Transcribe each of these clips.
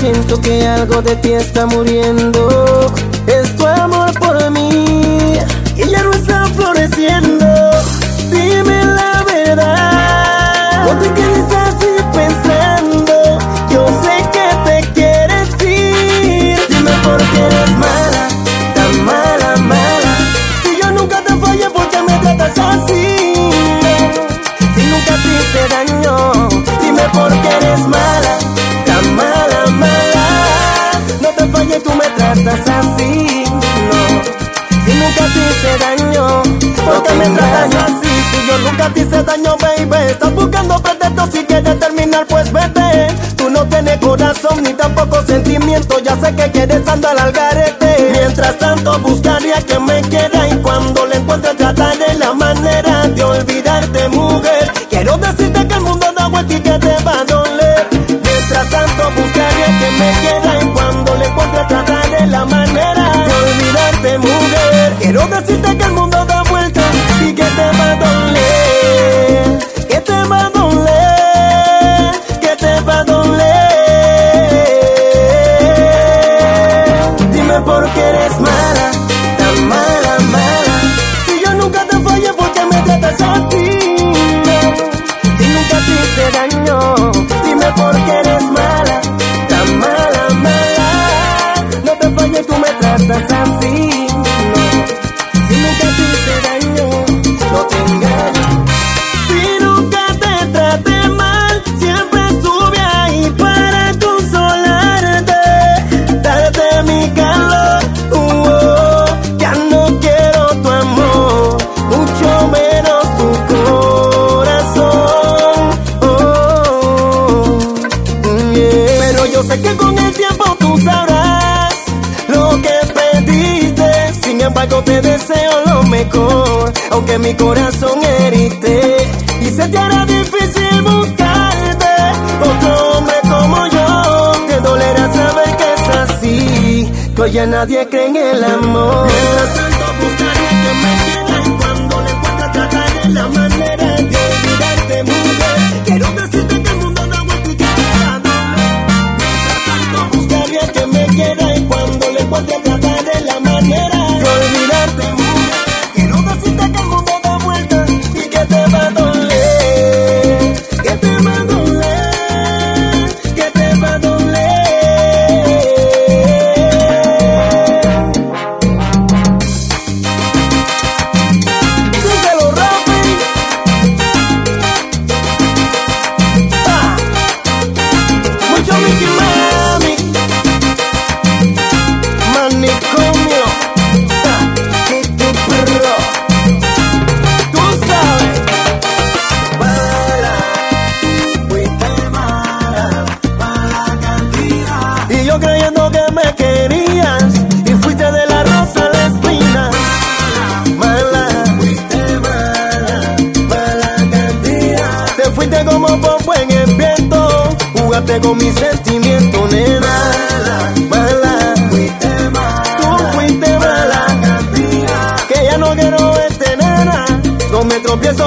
siento que algo de ti está muriendo. Si nunca te hice daño, ¿por qué me tratas así? Si yo nunca te hice daño, baby. Estás buscando pretextos si quieres terminar, pues vete. Tú no tienes corazón ni tampoco sentimiento. Ya sé que quieres andar al garete. Mientras tanto, buscaría que me quiera. Y cuando le encuentre, trataré la manera de olvidarte, mujer. eloko siteke Que con el tiempo tú sabrás lo que pediste. Sin embargo, te deseo lo mejor, aunque mi corazón heriste. Y se te hará difícil buscarte otro hombre como yo. Te dolerá saber que es así, que ya nadie cree en el amor. Mientras tanto, buscaré que me con mis sentimientos, nena. Mala, fuiste mala. Tú fuiste mala. mala que ya no quiero verte, nena. No me tropiezo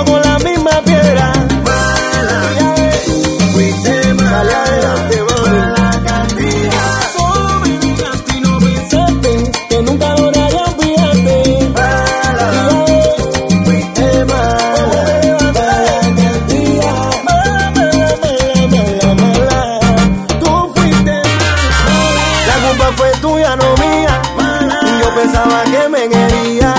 mía. Yo pensaba que me quería.